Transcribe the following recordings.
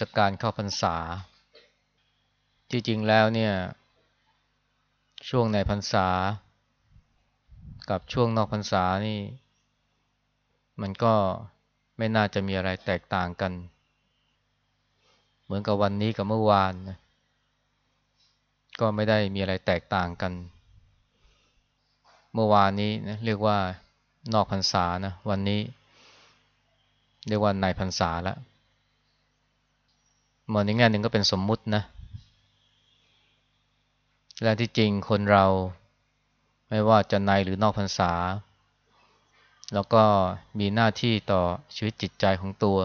ศกาลเข้าพรรษา ที่จริงแล้วเนี่ย ช่วงในพรรษา กับช่วงนอกพรรษานี่ มันก็ไม่น่าจะมีอะไรแตกต่างกัน เหมือนกับวันนี้กับเมื่อวานนะก็ไม่ได้มีอะไรแตกต่างกัน เมื่อวานนี้นะเรียกว่านอกพรรษานะวันนี้ เรียกว่าในพรรษาแล้ว มองในแง่หนึ่งก็เป็นสมมุตินะและที่จริงคนเราไม่ว่าจะในหรือนอกพรรษา แล้วก็มีหน้าที่ต่อชีวิตจิตใจของตัว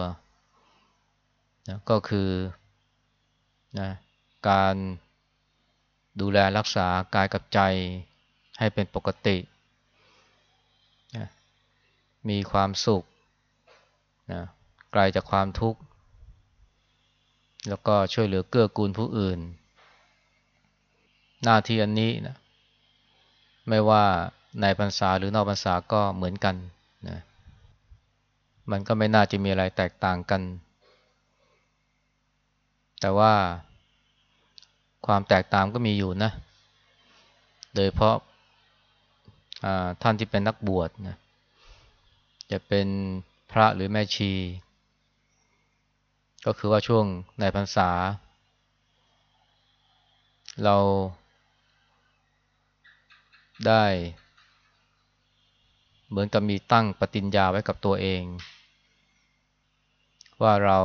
นะก็คือนะการดูแลรักษากายกับใจให้เป็นปกตินะมีความสุขนะไกลจากความทุกข์ แล้วก็ช่วยเหลือเกื้อกูลผู้อื่น หน้าที่อันนี้นะไม่ว่าในพรรษาหรือนอกพรรษาก็เหมือนกันนะมันก็ไม่น่าจะมีอะไรแตกต่างกัน แต่ว่าความแตกต่างก็มีอยู่นะ โดยเพราะท่านที่เป็นนักบวชนะจะเป็นพระหรือแม่ชี ก็คือว่าช่วงในพรรษา เราได้ เหมือนกับมีตั้งปฏิญญาไว้กับตัวเอง ว่าเรา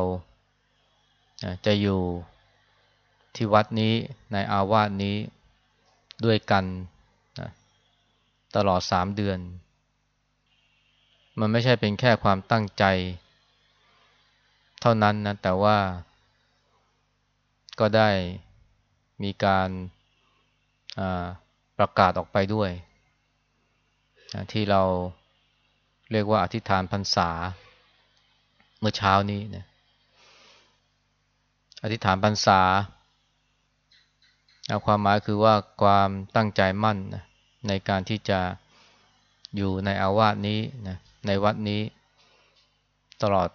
จะอยู่ที่วัดนี้ในอาวาสนี้ด้วยกันนะตลอดสามเดือน มันไม่ใช่เป็นแค่ความตั้งใจ ท่านั้นนะแต่ว่าก็ได้มีการประกาศออกไปด้วย ที่เราเรียกว่าอธิษฐานพรรษาเมื่อเช้านี้นะอธิษฐานพรรษาความหมายคือว่าความตั้งใจมั่นนะในการที่จะอยู่ในอาวาสนี้นะในวัดนี้ตลอด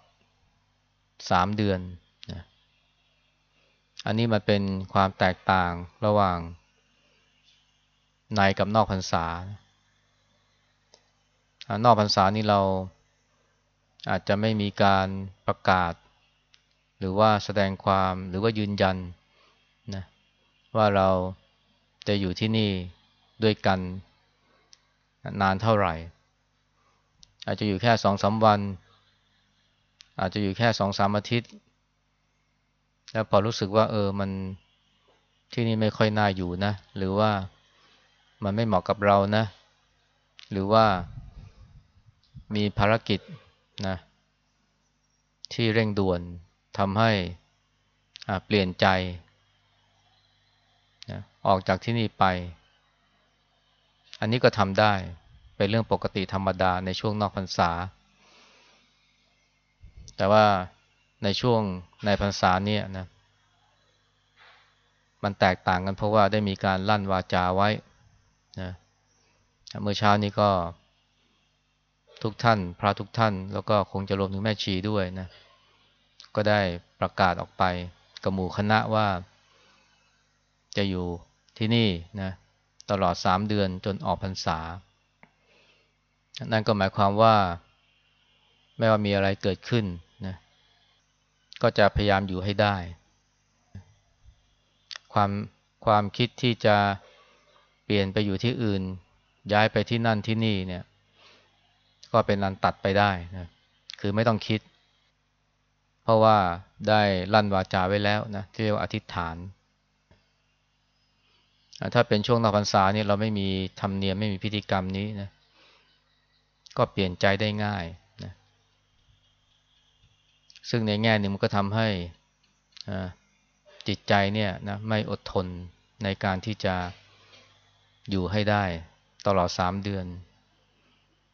สามเดือนนะอันนี้มันเป็นความแตกต่างระหว่างในกับนอกพรรษานอกพรรษานี่เราอาจจะไม่มีการประกาศ หรือว่าแสดงความหรือว่ายืนยันนะว่าเราจะอยู่ที่นี่ด้วยกันนานเท่าไหร่ อาจจะอยู่แค่สองสาวัน อาจจะอยู่แค่สองสามอาทิตย์ แล้วพอรู้สึกว่า เออมันที่นี่ไม่ค่อยน่าอยู่นะ หรือว่ามันไม่เหมาะกับเรานะ หรือว่ามีภารกิจนะที่เร่งด่วนทำให้เปลี่ยนใจนะออกจากที่นี่ไป อันนี้ก็ทำได้เป็นเรื่องปกติธรรมดาในช่วงนอกพรรษา แต่ว่าในช่วงในพรรษาเนี่ยนะ มันแตกต่างกันเพราะว่าได้มีการลั่นวาจาไว้นะเมื่อเช้านี้ก็ทุกท่าน พระทุกท่าน แล้วก็คงจะรวมถึงแม่ชีด้วยนะ ก็ได้ประกาศออกไปกับหมู่คณะว่า จะอยู่ที่นี่นะตลอดสามเดือนจนออกพรรษา นั่นก็หมายความว่า ไม่ว่ามีอะไรเกิดขึ้น ก็จะพยายามอยู่ให้ได้ ความความคิดที่จะเปลี่ยนไปอยู่ที่อื่น ย้ายไปที่นั่นที่นี่เนี่ย ก็เป็นนันตัดไปได้นะคือไม่ต้องคิด เพราะว่าได้ลั่นวาจาไว้แล้วนะที่เรียกว่าอธิษฐาน ถ้าเป็นช่วงนอกพรรษาเนี่ยเราไม่มีธรรมเนียมไม่มีพิธีกรรมนี้นะก็เปลี่ยนใจได้ง่าย ซึ่งในแง่หนึ่งมันก็ทำให้จิตใจเนี่ยนะไม่อดทนในการที่จะอยู่ให้ได้ตลอดสามเดือน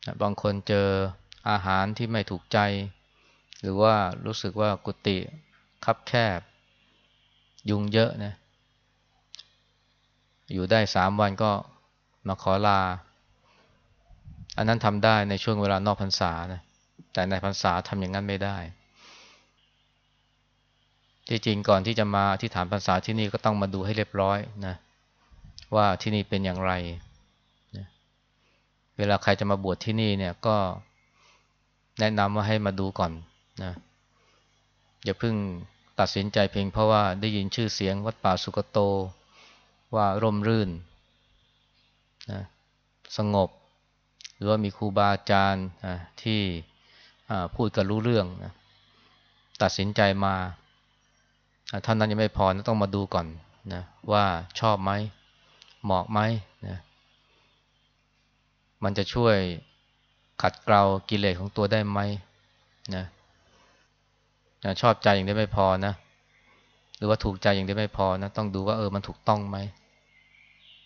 นะบางคนเจออาหารที่ไม่ถูกใจ หรือว่ารู้สึกว่ากุฏิคับแคบ ยุงเยอะนะ อยู่ได้สามวันก็มาขอลา อันนั้นทำได้ในช่วงเวลานอกพรรษานะ แต่ในพรรษาทำอย่างนั้นไม่ได้ ที่จริงก่อนที่จะมาที่ฐานพรรษาที่นี่ก็ต้องมาดูให้เรียบร้อยนะว่าที่นี่เป็นอย่างไรนะเวลาใครจะมาบวชที่นี่เนี่ยก็แนะนำว่าให้มาดูก่อนนะอย่าเพิ่งตัดสินใจเพียงเพราะว่าได้ยินชื่อเสียงวัดป่าสุกโตว่าร่มรื่นนะสงบ หรือว่ามีครูบาอาจารย์ที่พูดกันรู้เรื่องนะตัดสินใจมา ท่านนั้นยังไม่พอนะต้องมาดูก่อนนะว่าชอบไหมเหมาะไหมนะมันจะช่วยขัดเกลากิเลสของตัวได้ไหมนะชอบใจอย่างเดียวไม่พอนะ หรือว่าถูกใจอย่างเดียวไม่พอนะต้องดูว่าเออมันถูกต้องไหม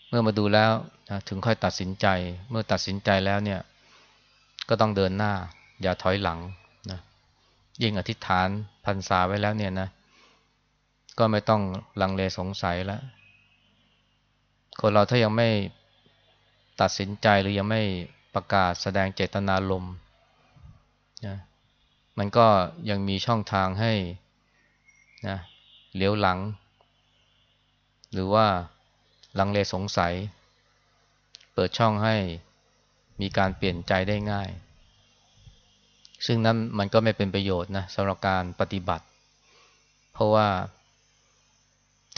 เมื่อมาดูแล้วนะถึงค่อยตัดสินใจ เมื่อตัดสินใจแล้วเนี่ย ก็ต้องเดินหน้า อย่าถอยหลังนะยิ่งอธิษฐานพันษาไว้แล้วเนี่ยนะ ก็ไม่ต้องลังเลสงสัยแล้วคนเราถ้ายังไม่ตัดสินใจหรือยังไม่ประกาศแสดงเจตนารมนะมันก็ยังมีช่องทางให้นะเลี้ยวหลัง หรือว่าลังเลสงสัย เปิดช่องให้มีการเปลี่ยนใจได้ง่าย ซึ่งนั้นมันก็ไม่เป็นประโยชน์นะสำหรับการปฏิบัติ เพราะว่า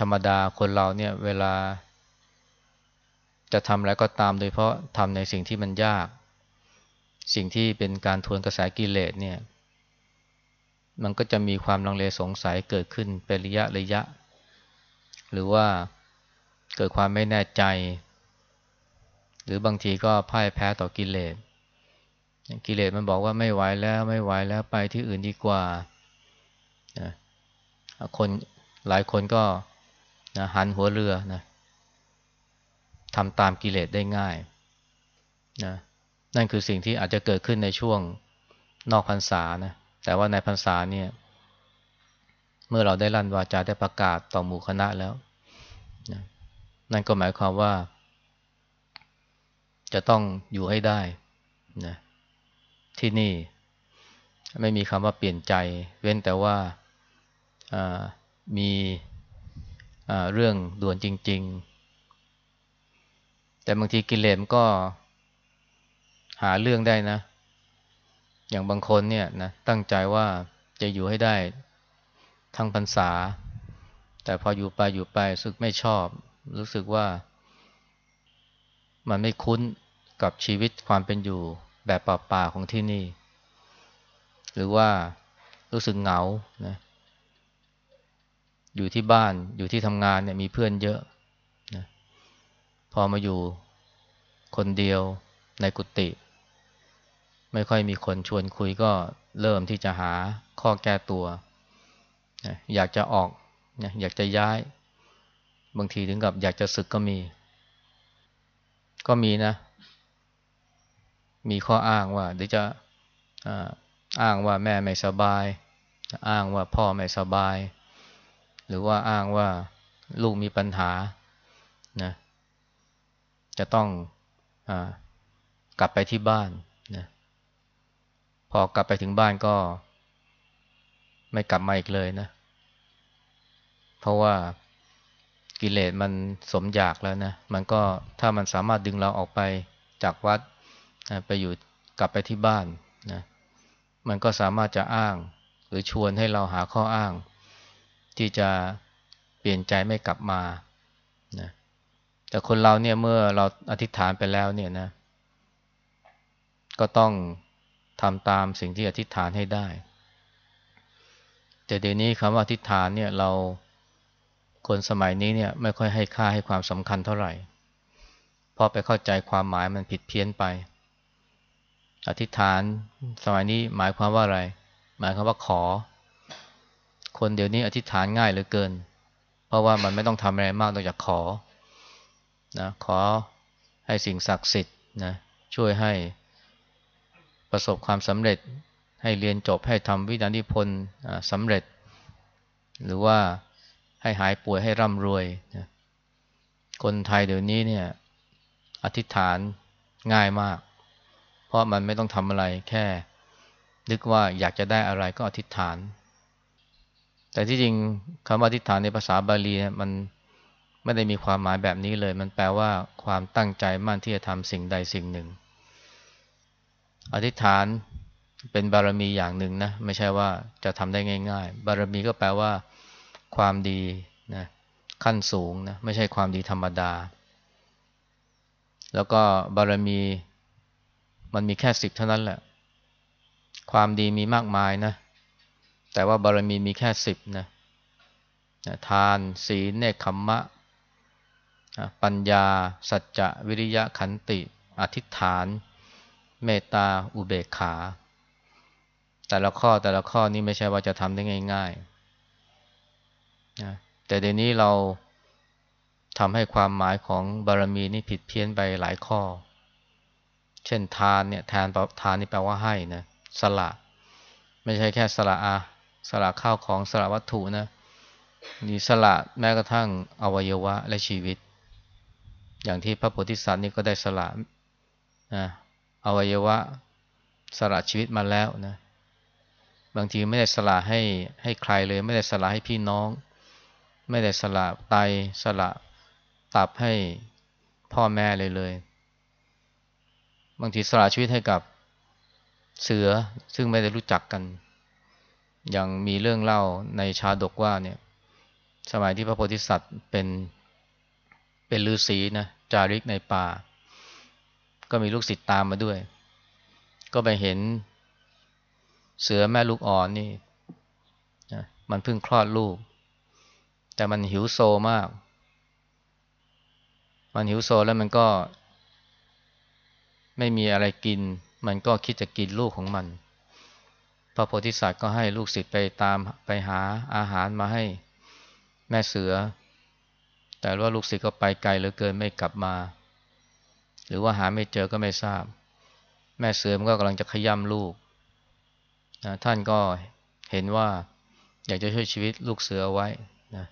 ธรรมดาคนเราเนี่ยเวลา จะทำอะไรก็ตามโดยเพราะทำในสิ่งที่มันยาก สิ่งที่เป็นการทวนกระแสกิเลสเนี่ย มันก็จะมีความลังเลสงสัยเกิดขึ้นเป็นระยะระยะ หรือว่าเกิดความไม่แน่ใจ หรือบางทีก็พ่ายแพ้ต่อกิเลสกิเลสมันบอกว่าไม่ไหวแล้วไม่ไหวแล้วไปที่อื่นดีกว่าคนหลายคนก็ นะหันหัวเรือนะทำตามกิเลสได้ง่ายนะนั่นคือสิ่งที่อาจจะเกิดขึ้นในช่วงนอกพรรษานะแต่ว่าในพรรษาเนี่ย เมื่อเราได้ลั่นวาจาได้ประกาศต่อหมู่คณะแล้วนะนั่นก็หมายความว่า จะต้องอยู่ให้ได้นะที่นี่ไม่มีคำว่าเปลี่ยนใจ เว้นแต่ว่ามี เรื่องด่วนจริง ๆ แต่บางทีกิเลสก็หาเรื่องได้นะ อย่างบางคนเนี่ยนะตั้งใจว่าจะอยู่ให้ได้ทั้งพรรษา แต่พออยู่ไปอยู่ไปรู้สึกไม่ชอบ รู้สึกว่า มันไม่คุ้นกับชีวิตความเป็นอยู่แบบป่าๆของที่นี่ หรือว่ารู้สึกเหงานะ อยู่ที่บ้านอยู่ที่ทำงานเนี่ยมีเพื่อนเยอะนะพอมาอยู่คนเดียวในกุฏิไม่ค่อยมีคนชวนคุยก็เริ่มที่จะหาข้อแก้ตัวอยากจะออกอยากจะย้าย บางทีถึงกับอยากจะศึกก็มี ก็มีนะ มีข้ออ้างว่าเดี๋ยวจะอ้างว่าแม่ไม่สบาย อ้างว่าพ่อไม่สบาย หรือว่าอ้างว่าลูกมีปัญหานะจะต้องอกลับไปที่บ้านนะพอกลับไปถึงบ้านก็ไม่กลับมาอีกเลยนะ เพราะว่ากิเลสมันสมอยากแล้วนะ มันก็ถ้ามันสามารถดึงเราออกไปจากวัดไปอยู่กลับไปที่บ้านนะ มันก็สามารถจะอ้าง หรือชวนให้เราหาข้ออ้าง ที่จะเปลี่ยนใจไม่กลับมานะแต่คนเราเนี่ยเมื่อเราอธิษฐานไปแล้วเนี่ยนะ ก็ต้องทำตามสิ่งที่อธิษฐานให้ได้ แต่เดี๋ยวนี้คำว่าอธิษฐานเนี่ยเราคนสมัยนี้เนี่ยไม่ค่อยให้ค่าให้ความสำคัญเท่าไหร่เพราะไปเข้าใจความหมายมันผิดเพี้ยนไป อธิษฐานสมัยนี้หมายความว่าอะไร หมายความว่าขอ คนเดี๋ยวนี้อธิษฐานง่ายเหลือเกิน เพราะว่ามันไม่ต้องทำอะไรมากนอกจากขอนะขอให้สิ่งศักดิ์สิทธิ์นะช่วยให้ประสบความสำเร็จ ให้เรียนจบให้ทำวิญญาณิพนธ์สำเร็จ หรือว่าให้หายป่วยให้ร่ำรวยนะคนไทยเดี๋ยวนี้เนี่ยอธิษฐานง่ายมาก เพราะมันไม่ต้องทำอะไรแค่นึกว่าอยากจะได้อะไรก็อธิษฐาน แต่ที่จริงคำว่าอธิษฐานในภาษาบาลีมันไม่ได้มีความหมายแบบนี้เลย มันแปลว่าความตั้งใจมั่นที่จะทำสิ่งใดสิ่งหนึ่ง อธิษฐานเป็นบารมีอย่างหนึ่งนะ ไม่ใช่ว่าจะทำได้ง่าย ๆ บารมีก็แปลว่า ความดีนะขั้นสูงนะไม่ใช่ความดีธรรมดา แล้วก็บารมีมันมีแค่สิบเท่านั้นแหละ ความดีมีมากมายนะ แต่ว่าบารมีมีแค่สิบนะทานศีลเนคขมมะ ปัญญา สัจจะวิริยะขันติ อธิษฐาน เมตตาอุเบกขา แต่ละข้อแต่ละข้อนี้ไม่ใช่ว่าจะทำได้ง่ายๆนะแต่เดี๋ยวนี้เราทำให้ความหมายของบารมีนี่ผิดเพี้ยนไปหลายข้อ เช่นทานเนี่ยทานทานนี่แปลว่าให้นะสละ ไม่ใช่แค่สละอา สละข้าวของสละวัตถุนะนี่สละแม้กระทั่งอวัยวะและชีวิต อย่างที่พระโพธิสัตว์นี่ก็ได้สละนะอวัยวะสละชีวิตมาแล้วนะบางทีไม่ได้สละให้ให้ใครเลย ไม่ได้สละให้พี่น้อง ไม่ได้สละไตสละตับให้พ่อแม่เลยเลย บางทีสละชีวิตให้กับเสือซึ่งไม่ได้รู้จักกัน ย่างมีเรื่องเล่าในชาดกว่าเนี่ย สมัยที่พระโพธิสัตว์เป็นเป็นฤาษีนะจาริกในป่า ก็มีลูกศิษย์ตามมาด้วย ก็ไปเห็นเสือแม่ลูกอ่อนนี่นะมันเพิ่งคลอดลูก แต่มันหิวโซมาก มันหิวโซแล้วมันก็ ไม่มีอะไรกิน มันก็คิดจะกินลูกของมัน พระโพธิสัตว์ก็ให้ลูกศิษย์ไปตามไปหาอาหารมาให้แม่เสือ แต่ว่าลูกศิษย์ก็ไปไกลเหลือเกินไม่กลับมา หรือว่าหาไม่เจอก็ไม่ทราบ แม่เสือมันก็กำลังจะขย้ำลูกนะท่านก็เห็นว่าอยากจะช่วยชีวิตลูกเสือไว้นะ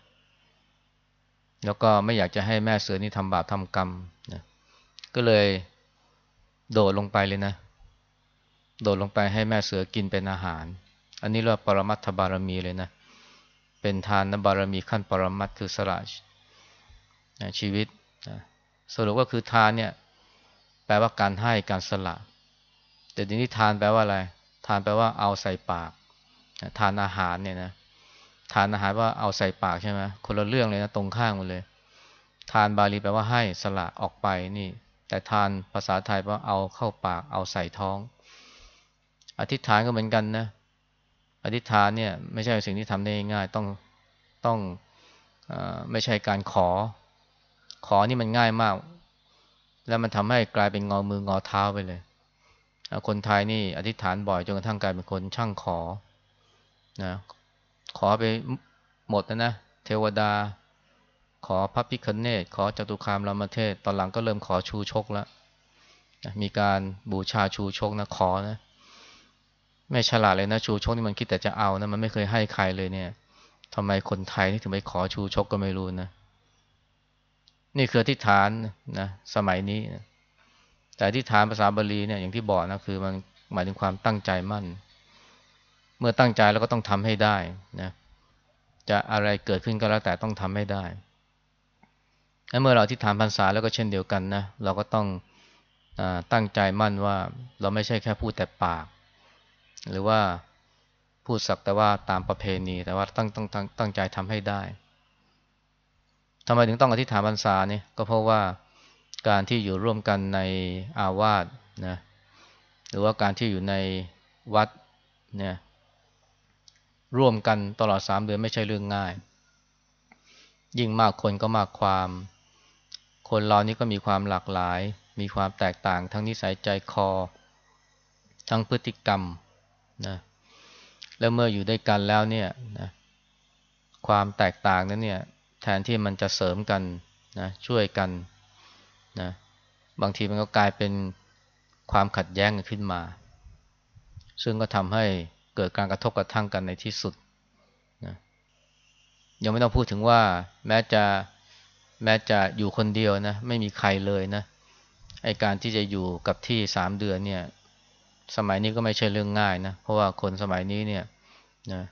แล้วก็ไม่อยากจะให้แม่เสือนี่ทำบาปทำกรรมนะก็เลยโดดลงไปเลยนะ โดดลงไปให้แม่เสือกินเป็นอาหาร อันนี้เรียกว่าปรมัตถบารมีเลยนะ เป็นทานบารมีขั้นปรมัตคือสละชีวิตสรุปก็คือทานเนี่ยแปลว่าการให้การสละ แต่ทีนี้ทานแปลว่าอะไร ทานแปลว่าเอาใส่ปาก ทานอาหารเนี่ยนะทานอาหารว่าเอาใส่ปากใช่ไหมคนละเรื่องเลยนะตรงข้างหมดเลย ทานบาลีแปลว่าให้สละออกไปนี่ แต่ทานภาษาไทยแปลว่าเอาเข้าปากเอาใส่ท้อง อธิษฐานก็เหมือนกันนะ อธิษฐานเนี่ยไม่ใช่สิ่งที่ทำได้ง่ายต้องต้องอไม่ใช่การขอ ขอนี่มันง่ายมาก แล้วมันทำให้กลายเป็นงอมืองอเท้าไปเลย คนไทยนี่อธิษฐานบ่อยจนกระทั่งกลายเป็นคนช่างขอนะขอไปหมดนะนะเทวดา ขอพระพิคเนตขอจตุคามรามเทศ ตอนหลังก็เริ่มขอชูชกแล้วมีการบูชาชูชกนะขอนะ ไม่ฉลาดเลยนะชูชกนี่มันคิดแต่จะเอานะมันไม่เคยให้ใครเลยเนี่ยทำไมคนไทยนี่ถึงไปขอชูชกก็ไม่รู้นะนี่คือที่ฐานนะสมัยนี้นะแต่ที่ฐานภาษาบาลีเนี่ยอย่างที่บอกนะคือมันหมายถึงความตั้งใจมั่น เมื่อตั้งใจแล้วก็ต้องทำให้ได้นะจะอะไรเกิดขึ้นก็แล้วแต่ต้องทำให้ได้และเมื่อเราที่ฐานพรรษาแล้วก็เช่นเดียวกันนะเราก็ต้องอตั้งใจมั่นว่าเราไม่ใช่แค่พูดแต่ปาก หรือว่าพูดสักแต่ว่าตามประเพณี แต่ว่าต้องต้องตั้งใจทำให้ได้ทำไมถึงต้องอธิษฐานพรรษาเนี่ยก็เพราะว่าการที่อยู่ร่วมกันในอาวาสนะหรือว่าการที่อยู่ในวัดเนี่ยร่วมกันตลอดสามเดือนไม่ใช่เรื่องง่าย ยิ่งมากคนก็มากความ คนเรานี่ก็มีความหลากหลาย มีความแตกต่างทั้งนิสัยใจคอ ทั้งพฤติกรรม นะแล้วเมื่ออยู่ด้วยกันแล้วเนี่ยนะความแตกต่างนั้นเนี่ยแทนที่มันจะเสริมกันนะช่วยกันนะบางทีมันก็กลายเป็นความขัดแย้งกันขึ้นมา ซึ่งก็ทำให้เกิดการกระทบกระทั่งกันในที่สุดนะยังไม่ต้องพูดถึงว่าแม้จะแม้จะอยู่คนเดียวนะไม่มีใครเลยนะไอการที่จะอยู่กับที่สามเดือนเนี่ย สมัยนี้ก็ไม่ใช่เรื่องง่ายนะ เพราะว่าคนสมัยนี้เนี่ยนะ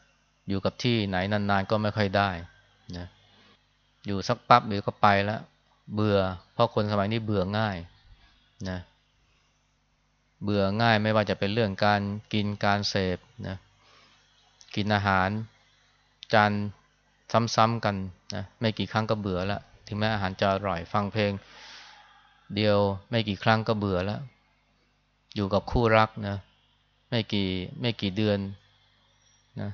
อยู่กับที่ไหนนานๆก็ไม่ค่อยได้นะอยู่สักปั๊บเดี๋ยวก็ไปแล้วเบื่อ เพราะคนสมัยนี้เบื่อง่ายนะเบื่อง่ายไม่ว่าจะเป็นเรื่องการกินการเสพนะกินอาหารจานซ้ำๆกันนะไม่กี่ครั้งก็เบื่อแล้วถึงแม้อาหารจะอร่อยฟังเพลง เดียวไม่กี่ครั้งก็เบื่อแล้ว อยู่กับคู่รักนะไม่กี่ไม่กี่เดือนนะ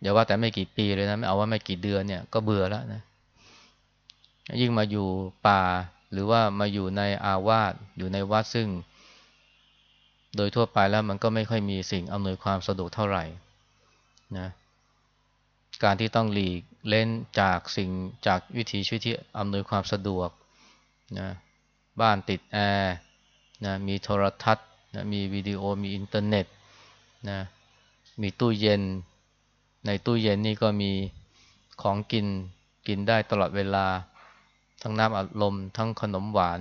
อย่าว่าแต่ไม่กี่ปีเลยนะไม่เอาว่าไม่กี่เดือนเนี่ยก็เบื่อแล้วนะยิ่งมาอยู่ป่า หรือว่ามาอยู่ในอาวาสอยู่ในวัดซึ่ง โดยทั่วไปแล้วมันก็ไม่ค่อยมีสิ่งอำนวยความสะดวกเท่าไหร่นะการที่ต้องหลีกเล่นจากสิ่งจากวิถีชีวิตที่อำนวยความสะดวกนะบ้านติดแอร์นะมีโทรทัศน์ นะมีวิดีโอมีอินเทอร์เน็ตนะมีตู้เย็น ในตู้เย็นนี่ก็มีของกินกินได้ตลอดเวลา ทั้งน้ำอัดลม ทั้งขนมหวาน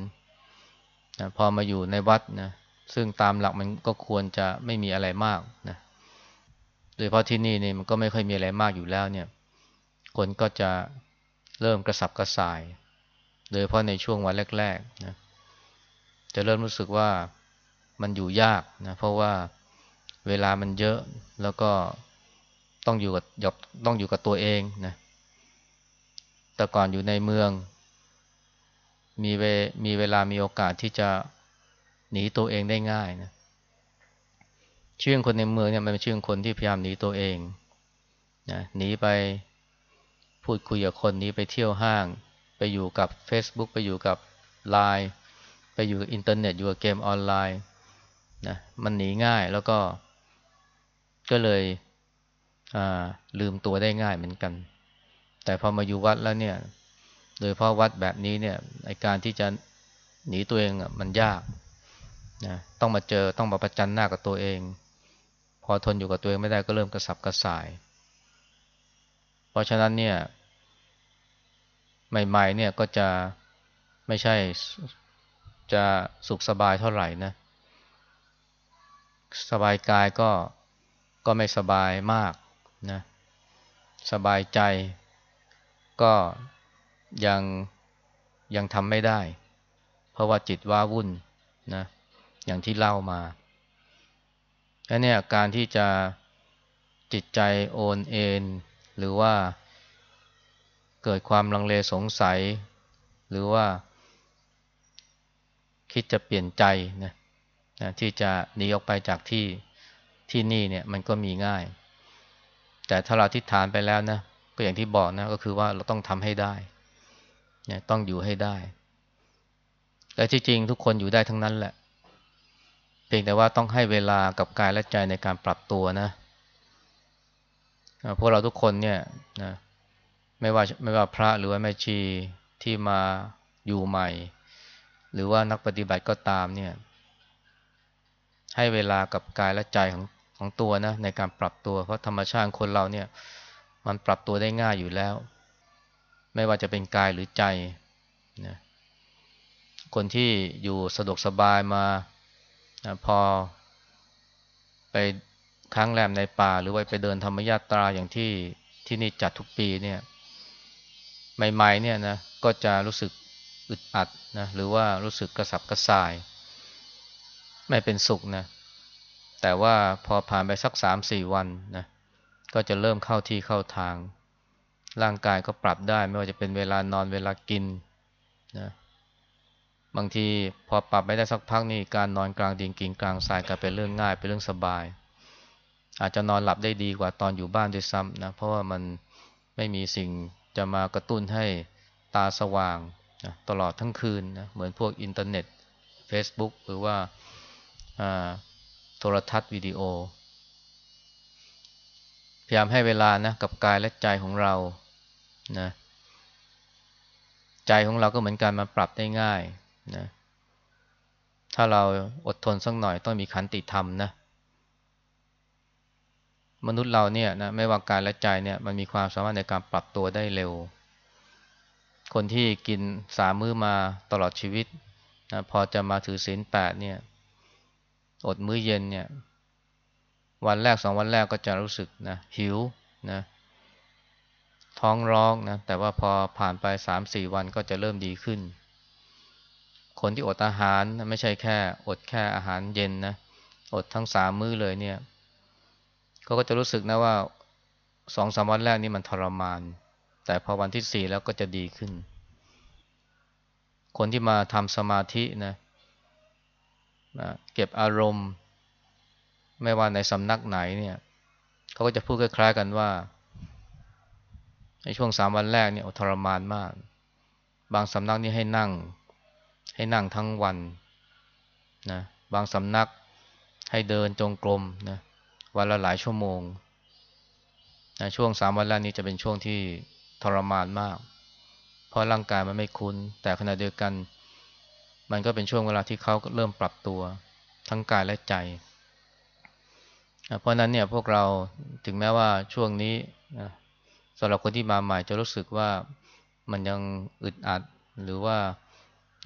นะพอมาอยู่ในวัดนะซึ่งตามหลักมันก็ควรจะไม่มีอะไรมากนะโดยเพราะที่นี่นี่มันก็ไม่ค่อยมีอะไรมากอยู่แล้วเนี่ยคนก็จะเริ่มกระสับกระส่าย โดยเพราะในช่วงวันแรกๆนะจะเริ่มรู้สึกว่า มันอยู่ยากนะเพราะว่าเวลามันเยอะแล้วก็ต้องอยู่กับต้องอยู่กับตัวเองนะแต่ก่อนอยู่ในเมือง มีเวมีเวลามีโอกาสที่จะหนีตัวเองได้ง่ายนะคือคนในเมืองเนี่ยมันเป็นคือคนที่พยายามหนีตัวเองนะหนีไปพูดคุยกับคนนี้ไปเที่ยวห้าง ไปอยู่กับ Facebook ไปอยู่กับไลน์ไปอยู่กับอินเทอร์เน็ตอยู่กับเกมออนไลน์ นะมันหนีง่ายแล้วก็ก็เลยลืมตัวได้ง่ายเหมือนกัน แต่พอมาอยู่วัดแล้วเนี่ย โดยเพราะวัดแบบนี้เนี่ยในการที่จะหนีตัวเองมันยากนะต้องมาเจอต้องมาประจันหน้ากับตัวเอง พอทนอยู่กับตัวเองไม่ได้ก็เริ่มกระสับกระส่าย เพราะฉะนั้นเนี่ย ใหม่ ๆ เนี่ยก็จะไม่ใช่จะสุขสบายเท่าไหร่นะ สบายกายก็ก็ไม่สบายมากนะสบายใจก็ยังยังทำไม่ได้ เพราะว่าจิตว้าวุ่นนะอย่างที่เล่ามาและเนี่ยการที่จะจิตใจโอนเอ็นหรือว่าเกิดความลังเลสงสัย หรือว่าคิดจะเปลี่ยนใจนะ นะที่จะหนีออกไปจากที่ที่นี่เนี่ยมันก็มีง่าย แต่ถ้าเราทิฏฐานไปแล้วนะก็อย่างที่บอกนะก็คือว่าเราต้องทำให้ได้นะต้องอยู่ให้ได้และที่จริงทุกคนอยู่ได้ทั้งนั้นแหละ เพียงแต่ว่าต้องให้เวลากับกายและใจในการปรับตัวนะพวกเราทุกคนเนี่ยนะไม่ว่าไม่ว่าพระหรือว่าแม่ชีที่มาอยู่ใหม่ หรือว่านักปฏิบัติก็ตามเนี่ย ให้เวลากับกายและใจของของตัวนะในการปรับตัวเพราะธรรมชาติคนเราเนี่ยมันปรับตัวได้ง่ายอยู่แล้ว ไม่ว่าจะเป็นกายหรือใจนะคนที่อยู่สะดวกสบายมาพอไปค้างแรมในป่า หรือว่าไปเดินธรรมยาตราอย่างที่ที่นี่จัดทุกปีเนี่ยใหม่ๆเนี่ยนะก็จะรู้สึกอึดอัดนะหรือว่ารู้สึกกระสับกระส่าย ไม่เป็นสุขนะ แต่ว่าพอผ่านไปสักสามสี่วันนะ ก็จะเริ่มเข้าที่เข้าทาง ร่างกายก็ปรับได้ไม่ว่าจะเป็นเวลานอนเวลากินนะบางทีพอปรับไม่ได้สักพักนี่การนอนกลางดินกินกลางทรายกลายเป็นเรื่องง่ายเป็นเรื่องสบาย อาจจะนอนหลับได้ดีกว่าตอนอยู่บ้านด้วยซ้ำนะเพราะว่ามันไม่มีสิ่งจะมากระตุ้นให้ตาสว่างนะตลอดทั้งคืนนะเหมือนพวกอินเทอร์เน็ต Facebook หรือว่า โทรทัศน์วิดีโอ พยายามให้เวลานะกับกายและใจของเรานะใจของเราก็เหมือนกันมาปรับได้ง่ายนะถ้าเราอดทนสักหน่อยต้องมีขันติธรรมนะมนุษย์เราเนี่ยนะไม่ว่ากายและใจเนี่ยมันมีความสามารถในการปรับตัวได้เร็ว คนที่กินสามมื้อมาตลอดชีวิตนะพอจะมาถือศีลแปดเนี่ย อดมื้อเย็นเนี่ย วันแรกสองวันแรกก็จะรู้สึกนะหิวนะท้องร้องนะแต่ว่าพอผ่านไปสามสี่วันก็จะเริ่มดีขึ้น คนที่อดอาหารไม่ใช่แค่ อดแค่อาหารเย็นนะอดทั้งสามมื้อเลยเนี่ยเขาก็จะรู้สึกนะว่าสองสามวันแรกนี่มันทรมาน แต่พอวันที่สี่แล้วก็จะดีขึ้น คนที่มาทำสมาธินะเเก็บอารมณ์ ไม่ว่าในสำนักไหนเนี่ยเขาก็จะพูดคล้ายๆกันว่าในช่วงสามวันแรกเนี่ยทรมานมาก บางสำนักนี่ให้นั่ง ให้นั่งทั้งวันนะบางสำนักให้เดินจงกรมนะวันละหลายชั่วโมงนะช่วงสามวันแรกนี้จะเป็นช่วงที่ทรมานมาก เพราะร่างกายมันไม่คุ้น แต่ขณะเดียวกัน มันก็เป็นช่วงเวลาที่เขาเริ่มปรับตัวทั้งกายและใจ เพราะนั้นเนี่ยพวกเราถึงแม้ว่าช่วงนี้สำหรับคนที่มาใหม่จะรู้สึกว่ามันยังอึดอัดหรือว่า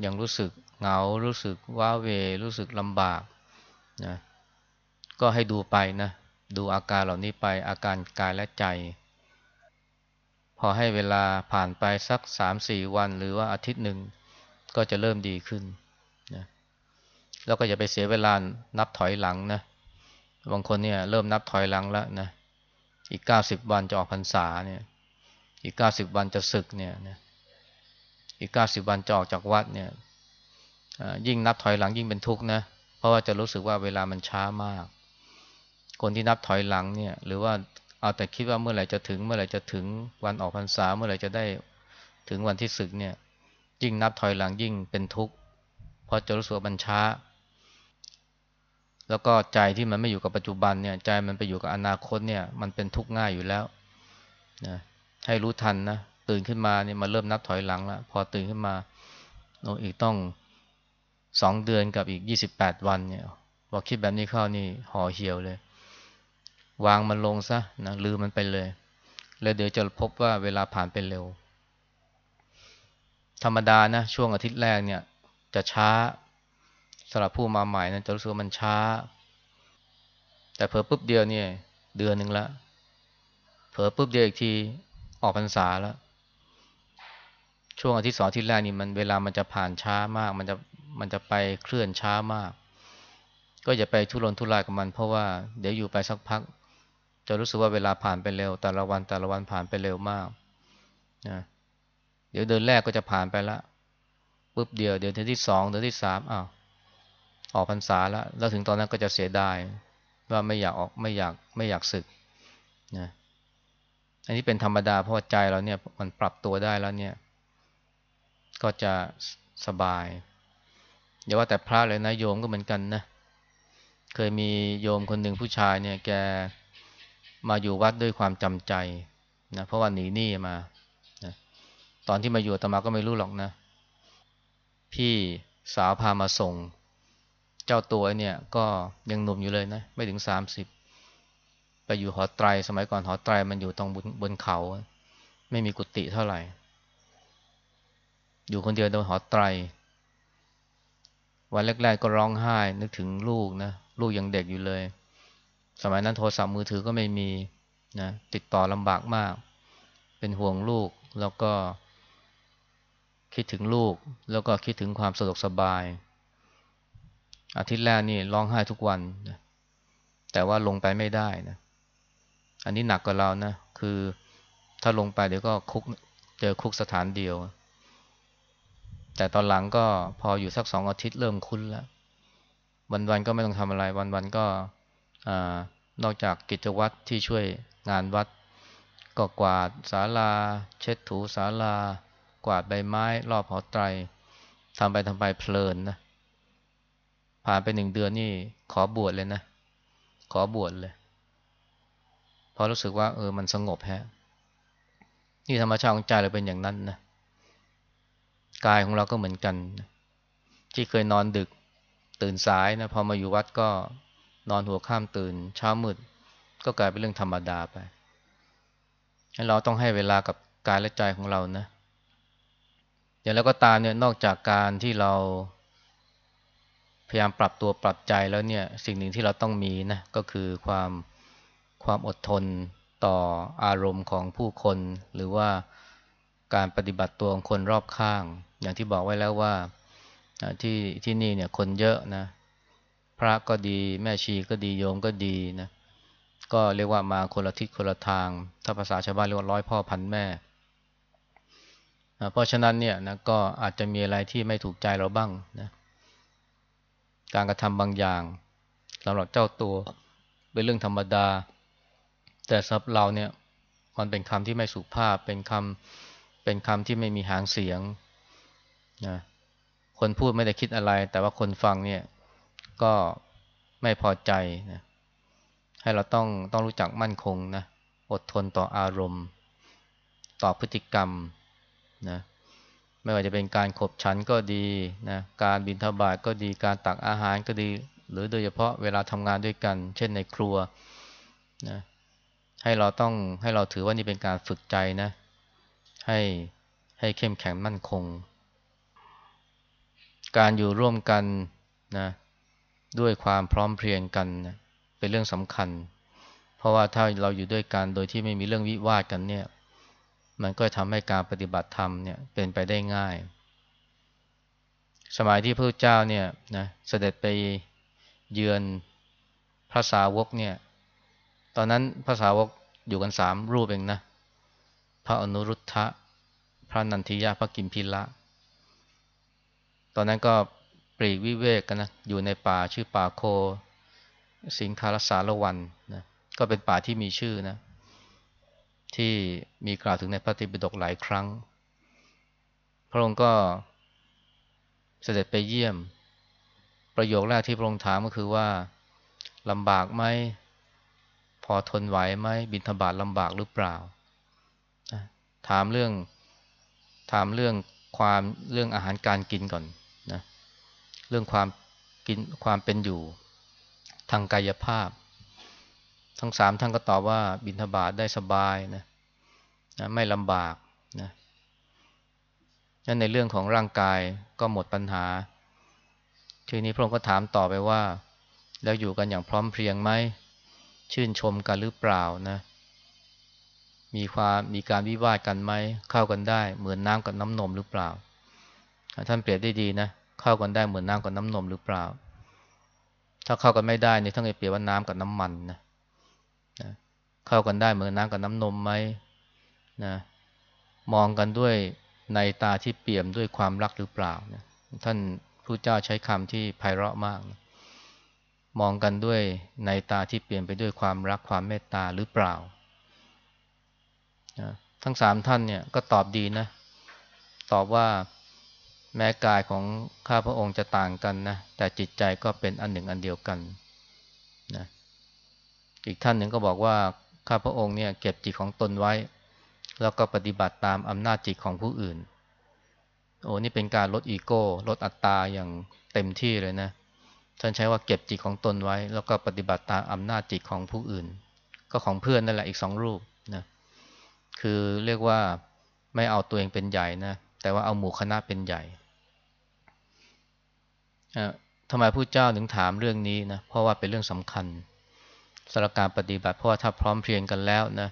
ยังรู้สึกเหงา รู้สึกว้าเว รู้สึกลำบากนะก็ให้ดูไปนะ ดูอาการเหล่านี้ไปอาการกายและใจ พอให้เวลาผ่านไปสักสามสี่วันหรือว่าอาทิตย์หนึ่ง ก็จะเริ่มดีขึ้นนะแล้วก็อย่าไปเสียเวลานับถอยหลังนะบางคนเนี่ยเริ่มนับถอยหลังแล้วนะอีกเก้าสิบวันจะออกพรรษาเนี่ยอีกเก้าสิบวันจะศึกเนี่ยนะอีกเก้าสิบวันจะออกจากวัดเนี่ยยิ่งนับถอยหลังยิ่งเป็นทุกข์นะเพราะว่าจะรู้สึกว่าเวลามันช้ามาก คนที่นับถอยหลังเนี่ยหรือว่าเอาแต่คิดว่าเมื่อไหร่จะถึงเมื่อไหร่จะถึงวันออกพรรษาเมื่อไหร่จะได้ถึงวันที่ศึกเนี่ย ยิ่งนับถอยหลังยิ่งเป็นทุกข์เพราะจะรู้สึกว่ามันช้าแล้วก็ใจที่มันไม่อยู่กับปัจจุบันเนี่ยใจมันไปอยู่กับอนาคตเนี่ยมันเป็นทุกข์ง่ายอยู่แล้วนะให้รู้ทันนะตื่นขึ้นมาเนี่ยมาเริ่มนับถอยหลังแล้วพอตื่นขึ้นมาโอ้อีกต้องสองเดือนกับอีกยี่สิบแปดวันเนี่ยพอคิดแบบนี้เข้านี่ห่อเหี่ยวเลย วางมันลงซะนะลืมมันไปเลย แล้วเดี๋ยวจะพบว่าเวลาผ่านไปเร็ว ธรรมดานะช่วงอาทิตย์แรกเนี่ย จะช้าสำหรับผู้มาใหม่นะจะรู้สึกมันช้า แต่เผลอปุ๊บเดียวเนี่ย เดือนหนึ่งละเผลอปุ๊บเดียวอีกทีออกพรรษาแล้ว ช่วงอาทิตย์สองอาทิตย์แรกนี่มันเวลามันจะผ่านช้ามาก มันจะมันจะไปเคลื่อนช้ามาก ก็อย่าไปทุรนทุรายกับมัน เพราะว่าเดี๋ยวอยู่ไปสักพัก จะรู้สึกว่าเวลาผ่านไปเร็ว แต่ละวันแต่ละวันผ่านไปเร็วมากนะ เดี๋ยวเดือนแรกก็จะผ่านไปละปุ๊บเดียวเดือนที่สองเดือนที่สามอ้าวออกพรรษาแล้วแล้วถึงตอนนั้นก็จะเสียดายว่าไม่อยากออกไม่อยากไม่อยากศึกนะอันนี้เป็นธรรมดาเพราะใจเราเนี่ยมันปรับตัวได้แล้วเนี่ย ก็จะสบายอย่าว่าแต่พระเลยนะโยมก็เหมือนกันนะเคยมีโยมคนหนึ่งผู้ชายเนี่ย แกมาอยู่วัดด้วยความจำใจนะเพราะว่าหนีหนี้มา ตอนที่มาอยู่ตมาก็ไม่รู้หรอกนะ พี่สาวพามาส่ง เจ้าตัวเนี่ยก็ยังหนุ่มอยู่เลยนะ ไม่ถึงสามสิบไปอยู่หอไตร สมัยก่อนหอไตรมันอยู่ตรงบนบนเขา ไม่มีกุฏิเท่าไหร่ อยู่คนเดียวโดนหอไตร วันแรกๆก็ร้องไห้ นึกถึงลูกนะ ลูกยังเด็กอยู่เลย สมัยนั้นโทรศัพท์มือถือก็ไม่มีนะติดต่อลำบากมาก เป็นห่วงลูกแล้วก็ คิดถึงลูกแล้วก็คิดถึงความสะดวกสบาย อาทิตย์แรกนี่ร้องไห้ทุกวันนะแต่ว่าลงไปไม่ได้นะ อันนี้หนักกว่าเรานะ คือถ้าลงไปเดี๋ยวก็คุกเจอคุกสถานเดียว แต่ตอนหลังก็พออยู่สักสองอาทิตย์เริ่มคุ้นแล้ว วันๆก็ไม่ต้องทำอะไร วันๆก็นอกจากกิจวัตรที่ช่วยงานวัด ก็กวาดศาลา เช็ดถูศาลา กวาดใบไม้ รอบหอไตรทำไปทำไปเพลินนะ ผ่านไปหนึ่งเดือนนี่ขอบวชเลยนะ ขอบวชเลยเพราะรู้สึกว่า เออมันสงบฮะ นี่ธรรมชาติของใจเราเป็นอย่างนั้นนะ กายของเราก็เหมือนกัน ที่เคยนอนดึกตื่นสายนะพอมาอยู่วัดก็นอนหัวข้ามตื่น เช้ามืด ก็กลายเป็นเรื่องธรรมดาไปให้เราต้องให้เวลากับกายและใจของเรานะ อย่างแล้วก็ตามเนี่ยนอกจากการที่เราพยายามปรับตัวปรับใจแล้วเนี่ยสิ่งหนึ่งที่เราต้องมีนะก็คือความความอดทนต่ออารมณ์ของผู้คน หรือว่าการปฏิบัติตัวของคนรอบข้าง อย่างที่บอกไว้แล้วว่าที่ที่นี่เนี่ยคนเยอะนะพระก็ดีแม่ชีก็ดีโยมก็ดีนะก็เรียกว่ามาคนละทิศคนละทาง ถ้าภาษาชาวบ้านเรียกว่าร้อยพ่อพันแม่ เพราะฉะนั้นเนี่ยนะก็อาจจะมีอะไรที่ไม่ถูกใจเราบ้างนะการกระทำบางอย่างสำหรับเจ้าตัวเป็นเรื่องธรรมดา แต่สำหรับเราเนี่ยมันเป็นคำที่ไม่สุภาพเป็นคำเป็นคำที่ไม่มีหางเสียงนะคนพูดไม่ได้คิดอะไร แต่ว่าคนฟังเนี่ยก็ไม่พอใจนะให้เราต้องต้องรู้จักมั่นคงนะอดทนต่ออารมณ์ ต่อพฤติกรรม นะไม่ว่าจะเป็นการขบฉันก็ดีนะการบินทบาทก็ดีการตักอาหารก็ดี หรือโดยเฉพาะเวลาทำงานด้วยกัน เช่นในครัวนะให้เราต้องให้เราถือว่านี่เป็นการฝึกใจนะ ให้ให้เข้มแข็งมั่นคง การอยู่ร่วมกันนะด้วยความพร้อมเพรียงกันนะเป็นเรื่องสำคัญ เพราะว่าถ้าเราอยู่ด้วยกันโดยที่ไม่มีเรื่องวิวาทกันเนี่ย มันก็ทำให้การปฏิบัติธรรมเนี่ยเป็นไปได้ง่าย สมัยที่พระเจ้าเนี่ยนะเสด็จไปเยือนพระสาวกเนี่ย ตอนนั้นพระสาวกอยู่กันสามรูปเองนะ พระอนุรุทธะ พระนันทิยาพระกิมพิละ ตอนนั้นก็ปรีกวิเวกกันนะ อยู่ในป่าชื่อป่าโค สิงคารสารวันนะ ก็เป็นป่าที่มีชื่อนะ ที่มีกล่าวถึงในพระติปิฎกหลายครั้ง พระองค์ก็เสด็จไปเยี่ยม ประโยคแรกที่พระองค์ถามก็คือว่าลำบากไหมพอทนไหวไหมบินทบาทลำบากหรือเปล่า ถามเรื่องถามเรื่องความเรื่องอาหารการกินก่อนนะเรื่องความกินความเป็นอยู่ทางกายภาพ ทั้งสามท่านก็ตอบว่าบินทบาทได้สบายนะนะไม่ลำบากนะนั่นในเรื่องของร่างกายก็หมดปัญหา ทีนี้พระองค์ก็ถามต่อไปว่า แล้วอยู่กันอย่างพร้อมเพรียงไหม ชื่นชมกันหรือเปล่านะ มีความมีการวิวาทกันไหม เข้ากันได้ เหมือนน้ำกับน้ำนมหรือเปล่า ท่านเปรียบได้ดีนะ เข้ากันได้เหมือนน้ำกับน้ำนมหรือเปล่า ถ้าเข้ากันไม่ได้เนี่ยท่านเปรียบว่าน้ำกับน้ำมันนะนะ เข้ากันได้เหมือนน้ำกับน้ำนมไหมนะมองกันด้วยในตาที่เปี่ยมด้วยความรักหรือเปล่านะท่านผู้เจ้าใช้คำที่ไพเราะมากนะมองกันด้วยในตาที่เปลี่ยนไปด้วยความรักความเมตตาหรือเปล่านะทั้งสามท่านเนี่ยก็ตอบดีนะ ตอบว่าแม้กายของข้าพระองค์จะต่างกันนะ แต่จิตใจก็เป็นอันหนึ่งอันเดียวกันนะอีกท่านหนึ่งก็บอกว่า ข้าพระองค์เนี่ยเก็บจิตของตนไว้ แล้วก็ปฏิบัติตามอำนาจจิตของผู้อื่น โอ้นี่เป็นการลดอีโก้ ลดอัตตาอย่างเต็มที่เลยนะท่านใช้ว่าเก็บจิตของตนไว้ แล้วก็ปฏิบัติตามอำนาจจิตของผู้อื่น ก็ของเพื่อนนั่นแหละอีกสองรูปนะคือเรียกว่าไม่เอาตัวเองเป็นใหญ่นะแต่ว่าเอาหมู่คณะเป็นใหญ่ทำไมผู้เจ้าถึงถามเรื่องนี้นะเพราะว่าเป็นเรื่องสำคัญ สำหรับการปฏิบัติ เพราะว่าถ้าพร้อมเพรียงกันแล้วนะ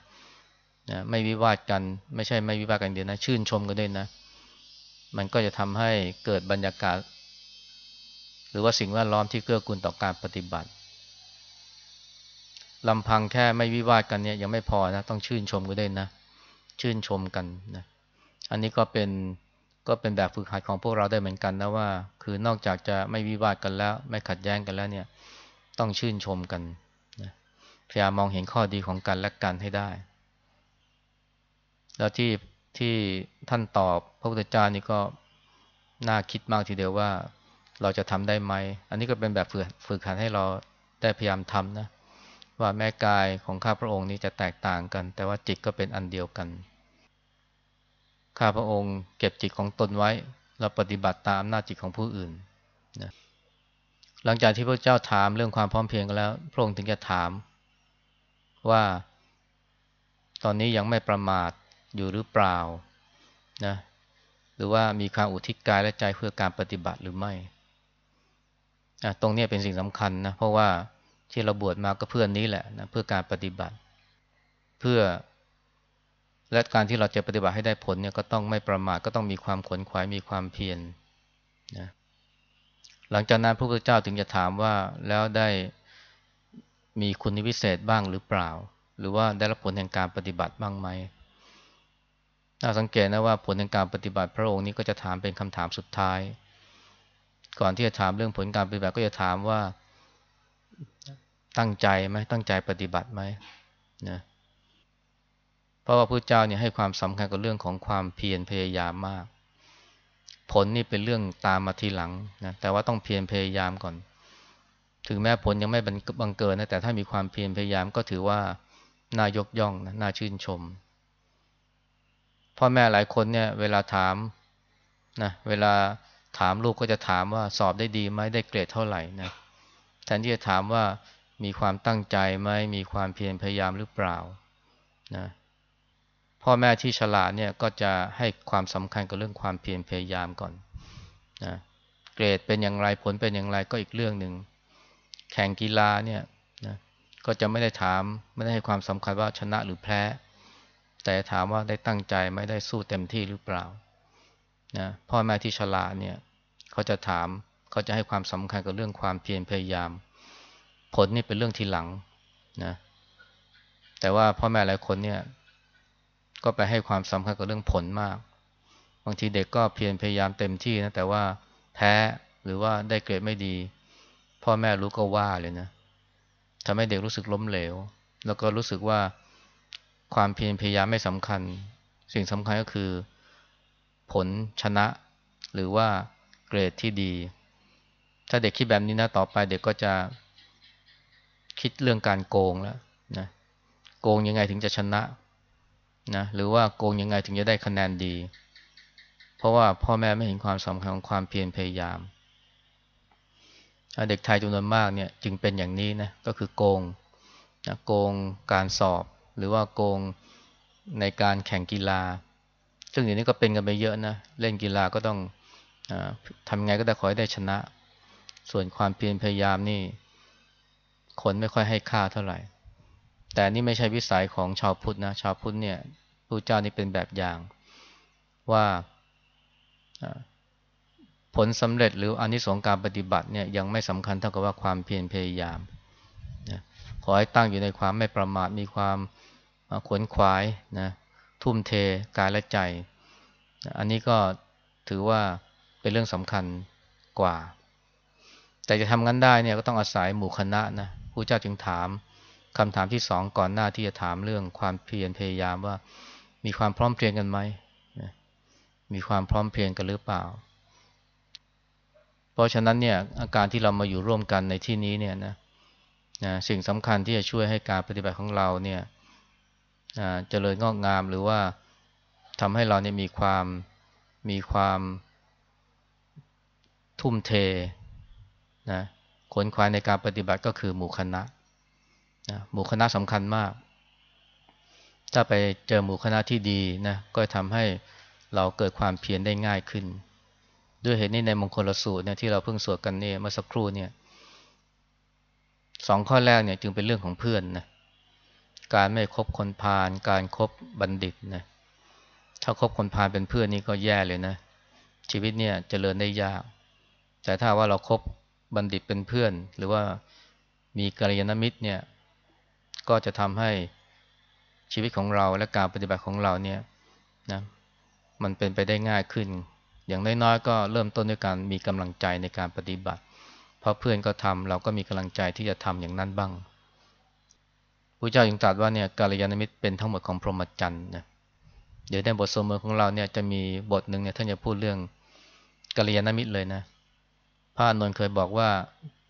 นะไม่วิวาทกันไม่ใช่ไม่วิวาทกันเดียวนะ ชื่นชมกันด้วยนะ มันก็จะทำให้เกิดบรรยากาศ หรือว่าสิ่งแวดล้อมที่เกื้อกูลต่อการปฏิบัติลำพังแค่ไม่วิวาทกันเนี่ยยังไม่พอนะต้องชื่นชมกันด้วยนะ ชื่นชมกันนะอันนี้ก็เป็นก็เป็นแบบฝึกหัดของพวกเราได้เหมือนกันนะว่า คือนอกจากจะไม่วิวาทกันแล้ว ไม่ขัดแย้งกันแล้วเนี่ย ต้องชื่นชมกัน พยายามมองเห็นข้อดีของกันและกันให้ได้ แล้วที่ที่ท่านตอบพระพุทธเจ้านี่ก็น่าคิดมากทีเดียวว่าเราจะทำได้ไหม อันนี้ก็เป็นแบบฝึกฝึกหัดให้เราได้พยายามทำนะ ว่าแม่กายของข้าพระองค์นี้จะแตกต่างกัน แต่ว่าจิตก็เป็นอันเดียวกัน ข้าพระองค์เก็บจิตของตนไว้แล้วปฏิบัติตามอำนาจิตของผู้อื่นนะหลังจากที่พระเจ้าถามเรื่องความพร้อมเพียงกันแล้ว พระองค์ถึงจะถาม ว่า ตอนนี้ยังไม่ประมาทอยู่หรือเปล่านะหรือว่ามีความอุทิศกายและใจเพื่อการปฏิบัติหรือไม่ตรงนี้เป็นสิ่งสำคัญนะเพราะว่าที่เราบวชมาก็เพื่อนนี้แหละนะเพื่อการปฏิบัติ เพื่อและการที่เราจะปฏิบัติให้ได้ผลเนี่ยก็ต้องไม่ประมาทก็ต้องมีความขวนขวายมีความเพียรนะหลังจากนั้นพระพุทธเจ้าถึงจะถามว่าแล้วได้ มีคุณวิเศษบ้างหรือเปล่า หรือว่าได้รับผลแห่งการปฏิบัติบ้างไหมน่าสังเกตนะว่าผลแห่งการปฏิบัติพระองค์นี้ก็จะถามเป็นคำถามสุดท้าย ก่อนที่จะถามเรื่องผลการปฏิบัติก็จะถามว่าตั้งใจไหมตั้งใจปฏิบัติไหมนะเพราะว่าพระเจ้าเนี่ยให้ความสำคัญกับเรื่องของความเพียรพยายามมาก ผลนี่เป็นเรื่องตามมาทีหลังนะแต่ว่าต้องเพียรพยายามก่อน ถึงแม้ผลยังไม่บังเกิดนะแต่ถ้ามีความเพียรพยายามก็ถือว่าน่ายกย่องนะน่าชื่นชมพ่อแม่หลายคนเนี่ยเวลาถามนะเวลาถามลูกก็จะถามว่าสอบได้ดีไหมได้เกรดเท่าไหร่นะแทนที่จะถามว่ามีความตั้งใจไหมมีความเพียรพยายามหรือเปล่านะพ่อแม่ที่ฉลาดเนี่ยก็จะให้ความสำคัญกับเรื่องความเพียรพยายามก่อนนะเกรดเป็นอย่างไรผลเป็นอย่างไรก็อีกเรื่องหนึ่ง แข่งกีฬาเนี่ยนะก็จะไม่ได้ถามไม่ได้ให้ความสำคัญว่าชนะหรือแพ้ แต่ถามว่าได้ตั้งใจไม่ได้สู้เต็มที่หรือเปล่านะพ่อแม่ที่ฉลาดเนี่ยเขาจะถามเขาจะให้ความสำคัญกับเรื่องความเพียรพยายาม ผลนี่เป็นเรื่องทีหลังนะแต่ว่าพ่อแม่หลายคนเนี่ยก็ไปให้ความสำคัญกับเรื่องผลมาก บางทีเด็กก็เพียรพยายามเต็มที่นะแต่ว่าแพ้หรือว่าได้เกรดไม่ดี พ่อแม่รู้ก็ว่าเลยนะทำให้เด็กรู้สึกล้มเหลว แล้วก็รู้สึกว่าความเพียรพยายามไม่สำคัญ สิ่งสำคัญก็คือ ผลชนะ หรือว่าเกรดที่ดี ถ้าเด็กคิดแบบนี้นะต่อไปเด็กก็จะคิดเรื่องการโกงแล้วนะโกงยังไงถึงจะชนะนะหรือว่าโกงยังไงถึงจะได้คะแนนดี เพราะว่าพ่อแม่ไม่เห็นความสำคัญของความเพียรพยายาม เด็กไทยจำนวนมากเนี่ยจึงเป็นอย่างนี้นะก็คือโกงนะโกงการสอบ หรือว่าโกงในการแข่งกีฬา ซึ่งอย่างนี้ก็เป็นกันไปเยอะนะเล่นกีฬาก็ต้องอทำไงก็ได้ขอให้ได้ชนะ ส่วนความเพียรพยายามนี่คนไม่ค่อยให้ค่าเท่าไหร่ แต่นี่ไม่ใช่วิสัยของชาวพุทธนะชาวพุทธเนี่ยพระเจ้านี่เป็นแบบอย่างว่า ผลสำเร็จหรืออนิสงส์การปฏิบัติเนี่ยยังไม่สำคัญเท่ากับว่าความเพียรพยายามขอให้ตั้งอยู่ในความไม่ประมาทมีความขวนขวายนะทุ่มเทกายและใจ อันนี้ก็ถือว่าเป็นเรื่องสำคัญกว่า แต่จะทำงั้นได้เนี่ยก็ต้องอาศัยหมู่คณะนะผู้เจ้าจึงถามคำถามที่สองก่อนหน้าที่จะถามเรื่องความเพียรพยายามว่ามีความพร้อมเพรียงกันไหมมีความพร้อมเพรียงกันหรือเปล่า ราะฉะนั้นเนี่ยอาการที่เรามาอยู่ร่วมกันในที่นี้เนี่ยนะนะสิ่งสำคัญที่จะช่วยให้การปฏิบัติของเราเนี่ยเจริญงอกงามหรือว่าทำให้เราเนี่ยมีความมีความทุ่มเทนะขนควายในการปฏิบัติก็คือหมู่คณะนะหมู่คณะสำคัญมาก ถ้าไปเจอหมู่คณะที่ดีนะก็ทำให้เราเกิดความเพียรได้ง่ายขึ้น ด้วยเหตุนี้ในมงคลสูตรเนี่ยที่เราเพิ่งสวดกันเนี่ยเมื่อสักครู่เนี่ยสองข้อแรกเนี่ยจึงเป็นเรื่องของเพื่อนนะการไม่คบคนพาลการครบบัณฑิตนะถ้าคบคนพาลเป็นเพื่อนนี่ก็แย่เลยนะ ชีวิตเนี่ยจเจริญได้ยาก แต่ถ้าว่าเราครบบัณฑิตเป็นเพื่อน หรือว่ามีกัลยาณมิตรเนี่ยก็จะทำให้ชีวิตของเราและการปฏิบัติของเราเนี่ยนะมันเป็นไปได้ง่ายขึ้น อย่างน้อยๆก็เริ่มต้นด้วยการมีกำลังใจในการปฏิบัติ เพราะเพื่อนก็ทำเราก็มีกำลังใจที่จะทำอย่างนั้นบ้างพระเจ้ายังตรัสว่าเนี่ยกาลยานมิตรเป็นทั้งหมดของพรหมจรรย์นะเดี๋ยวในบทสมมติของเราเนี่ยจะมีบทหนึ่งเนี่ยท่านจะพูดเรื่องกาลยานมิตรเลยนะพระอนนท์เคยบอกว่า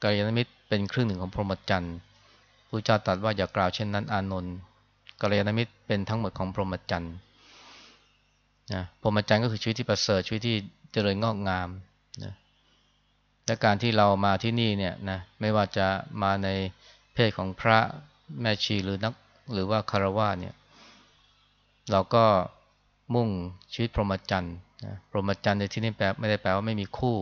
กาลยานมิตรเป็นครึ่งหนึ่งของพรหมจรรย์พระเจ้าตรัสว่าอย่ากล่าวเช่นนั้นอานนท์กาลยานมิตรเป็นทั้งหมดของพรหมจรรย์ นะพรหมจรรย์ก็คือชีวิตที่ประเสริฐชีวิตที่เจริญงอกงามนะและการที่เรามาที่นี่เนี่ยนะไม่ว่าจะมาในเพศของพระแม่ชีหรือนักหรือว่าคารวะเนี่ย เราก็มุ่งชีวิตพรหมจรรย์นะพรหมจรรย์ในที่นี้แปลไม่ได้แปลว่าไม่มีคู่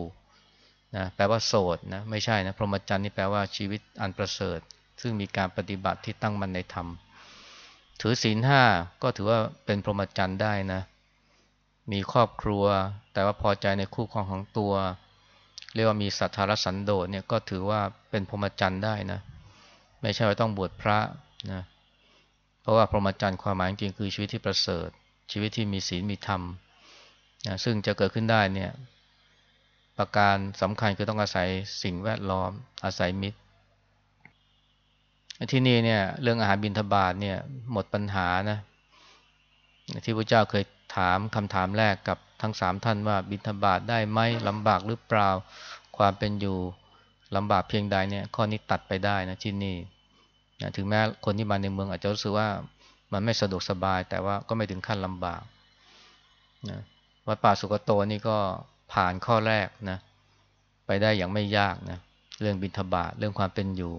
นะแปลว่าโสดนะไม่ใช่นะพรหมจรรย์นี่แปลว่าชีวิตอันประเสริฐ ซึ่งมีการปฏิบัติที่ตั้งมั่นในธรรม ถือศีลห้าก็ถือว่าเป็นพรหมจรรย์ได้นะ มีครอบครัว แต่ว่าพอใจในคู่ครองของตัว เรียกว่ามีสัทธารสันโดษเนี่ยก็ถือว่าเป็นพรหมจรรย์ได้นะ ไม่ใช่ว่าต้องบวชพระนะเพราะว่าพรหมจรรย์ความหมายจริงคือชีวิตที่ประเสริฐ ชีวิตที่มีศีลมีธรรมนะซึ่งจะเกิดขึ้นได้เนี่ยประการสำคัญคือต้องอาศัยสิ่งแวดล้อม อาศัยมิตร ที่นี่เนี่ยเรื่องอาหารบิณฑบาตเนี่ยหมดปัญหานะที่พระเจ้าเคย ถามคำถามแรกกับทั้งสามท่านว่าบิณฑบาตได้ไหมลำบากหรือเปล่า ความเป็นอยู่ลำบากเพียงใดเนี่ยข้อนี้ตัดไปได้นะที่นี่นะถึงแม้คนที่มาในเมืองอาจจะรู้สึกว่ามันไม่สะดวกสบาย แต่ว่าก็ไม่ถึงขั้นลำบากนะวัดป่าสุกโตนี่ก็ผ่านข้อแรกนะไปได้อย่างไม่ยากนะเรื่องบิณฑบาตเรื่องความเป็นอยู่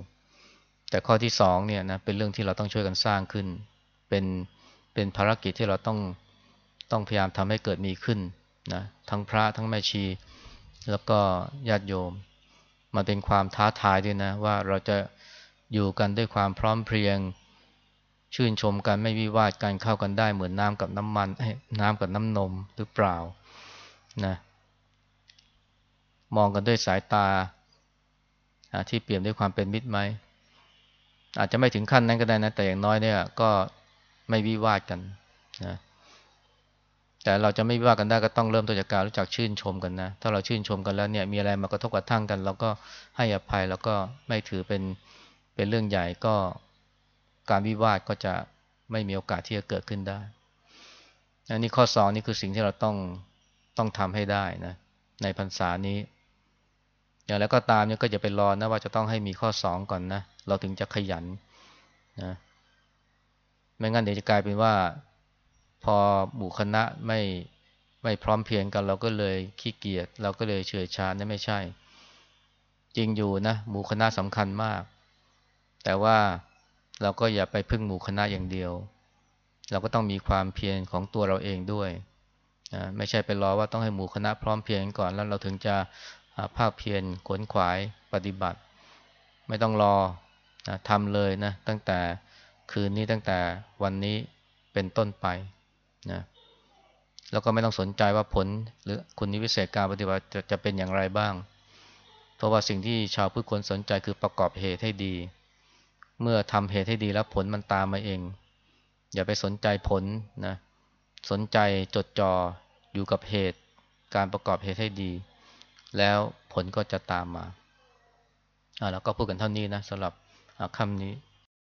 แต่ข้อที่สองเนี่ยนะเป็นเรื่องที่เราต้องช่วยกันสร้างขึ้น เป็นเป็นภารกิจที่เราต้อง ต้องพยายามทำให้เกิดมีขึ้นนะทั้งพระทั้งแม่ชี แล้วก็ญาติโยม มันเป็นความท้าทายด้วยนะ ว่าเราจะอยู่กันด้วยความพร้อมเพรียง ชื่นชมกันไม่วิวาทกันเข้ากันได้เหมือนน้ำกับน้ำมันน้ำกับน้ำนมหรือเปล่านะมองกันด้วยสายตาที่เปี่ยมด้วยความเป็นมิตรไหมอาจจะไม่ถึงขั้นนั้นก็ได้นะ แต่อย่างน้อยเนี่ยก็ไม่วิวาทกันนะ แต่เราจะไม่วิวากันได้ก็ต้องเริ่มต้นจากการรู้จักชื่นชมกันนะ ถ้าเราชื่นชมกันแล้วเนี่ยมีอะไรมากระทบกระทั่งกันเราก็ให้อภัยแล้วก็ไม่ถือเป็นเป็นเรื่องใหญ่ก็การวิวาทก็จะไม่มีโอกาสที่จะเกิดขึ้นได้อันนี้ข้อสองนี่คือสิ่งที่เราต้องต้องทำให้ได้นะในพรรษานี้ อย่างแล้วก็ตามเนี่ยก็จะไปรอนะว่าจะต้องให้มีข้อสองก่อนนะเราถึงจะขยันนะไม่งั้นเดี๋ยวจะกลายเป็นว่า พอหมู่คณะไม่ไม่พร้อมเพียงกันเราก็เลยขี้เกียจเราก็เลยเฉยชานั่นไม่ใช่ จริงอยู่นะ หมู่คณะสำคัญมาก แต่ว่าเราก็อย่าไปพึ่งหมู่คณะอย่างเดียว เราก็ต้องมีความเพียรของตัวเราเองด้วยนะไม่ใช่ไปรอว่าต้องให้หมู่คณะพร้อมเพียงก่อนแล้วเราถึงจะภาคเพียรขวนขวายปฏิบัติ ไม่ต้องรอนะทำเลยนะตั้งแต่คืนนี้ตั้งแต่วันนี้เป็นต้นไป นะแล้วก็ไม่ต้องสนใจว่าผลหรือคุณนิวิเศษการปฏิบัติจะจะเป็นอย่างไรบ้าง เพราะว่าสิ่งที่ชาวพุทธควรสนใจคือประกอบเหตุให้ดี เมื่อทำเหตุให้ดีแล้วผลมันตามมาเอง อย่าไปสนใจผลนะสนใจจดจ่ออยู่กับเหตุ การประกอบเหตุให้ดี แล้วผลก็จะตามมาแล้วก็พูดกันเท่านี้นะสำหรับคำนี้